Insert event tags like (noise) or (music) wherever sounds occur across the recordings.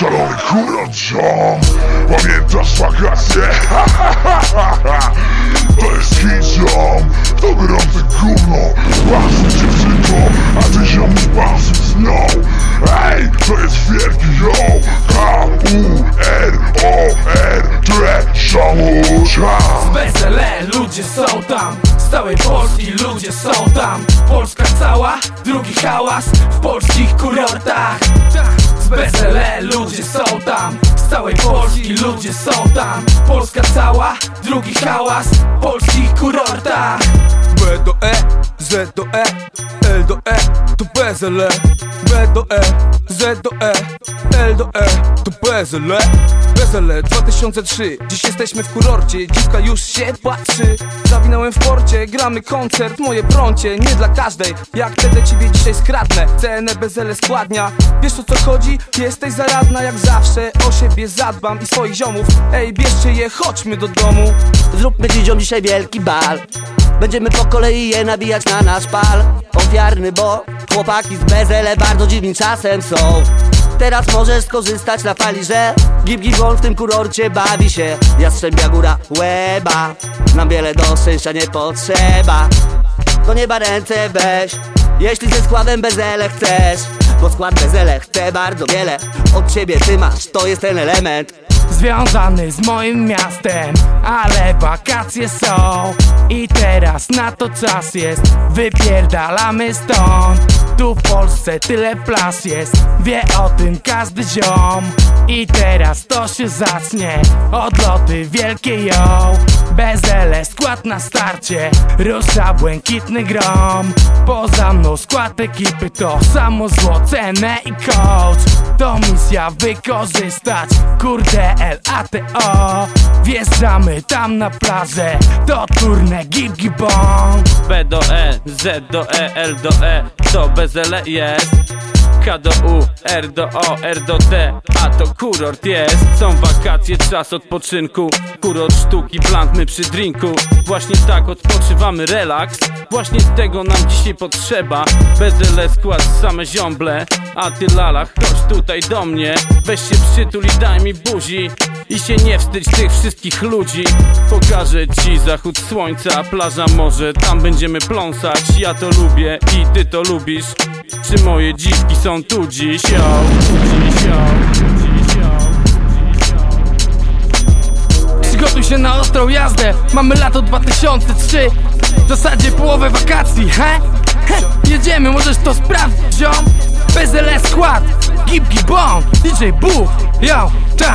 Szalony kurant ziom Pamiętasz wakacje? (laughs) To jest hit ziom To gorące gówno. Pasy dziewczynką A ty ziom już pasy z nią Ej, to jest wielki yo K-U-R-O-R Tre Szamusia Wesele, ludzie są tam. Z całej Polski ludzie są tam. Polska cała, drugi hałas W polskich kurortach Wesele, ludzie są tam. Z całej Polski ludzie są tam. Polska cała, drugi hałas polskich kurortach. B do E, Z do E, to bezele B do E, Z do E, L do E, to bezele Bezele 2003, dziś jesteśmy w kurorcie Dziwka już się patrzy. Zawinąłem w porcie, gramy koncert Moje prącie, nie dla każdej. Jak wtedy ciebie dzisiaj skradnę? Cenę bezele składnia. Wiesz o co chodzi? Jesteś zaradna jak zawsze O siebie zadbam i swoich ziomów. Ej, bierzcie je, chodźmy do domu. Zróbmy dzidziom dzisiaj wielki bal. Będziemy po kolei je nabijać na nasz pal. Ofiarny, bo chłopaki z bezele bardzo dziwnym czasem są. Teraz możesz skorzystać na fali, że Gib Gibon w tym kurorcie bawi się. Jastrzębia góra łeba Nam wiele do szczęścia nie potrzeba. Do nieba ręce weź Jeśli ze składem bezele chcesz. Bo skład bezele chce bardzo wiele Od ciebie ty masz, to jest ten element Związany z moim miastem Ale wakacje są. I teraz na to czas jest. Wypierdalamy stąd. Tu w Polsce tyle plas jest. Wie o tym każdy ziom. I teraz to się zacznie. Odloty wielkie ją Bezele skład na starcie. Rusza błękitny grom. Poza mną skład ekipy. To samo zło, cenę i coach To misja wykorzystać. Kurde L-A-T-O Wjeżdżamy tam na plażę. To turne gib gibon B do E, Z do E, L do E. To bez L jest K do U, R do O, R do T A to kurort jest. Są wakacje, czas odpoczynku. Kurort sztuki, blunt, my przy drinku. Właśnie tak odpoczywamy, relaks. Właśnie tego nam dzisiaj potrzeba. Bez L skład same ziomble. A ty lala, chodź tutaj do mnie. Weź się przytul i daj mi buzi. I się nie wstydź tych wszystkich ludzi. Pokażę ci zachód słońca Plaża, morze, tam będziemy pląsać. Ja to lubię i ty to lubisz Czy moje dziwki są tu dziś? Yo, dziś. Przygotuj się na ostrą jazdę. Mamy lato 2003 W zasadzie połowę wakacji, he? he? Jedziemy, możesz to sprawdzić, ziom BZL skład Gib Gibon DJ Bóg Yo, ta.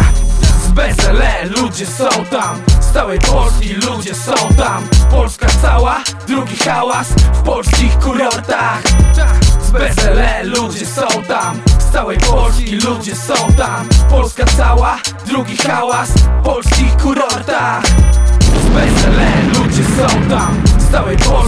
Z BZL ludzie są tam. Z całej Polski ludzie są tam. Polska cała, drugi hałas W polskich kurortach Z BZL ludzie są tam. Z całej Polski ludzie są tam. Polska cała, drugi hałas polskich kurortach. Z BZL ludzie są tam. Z całej Polski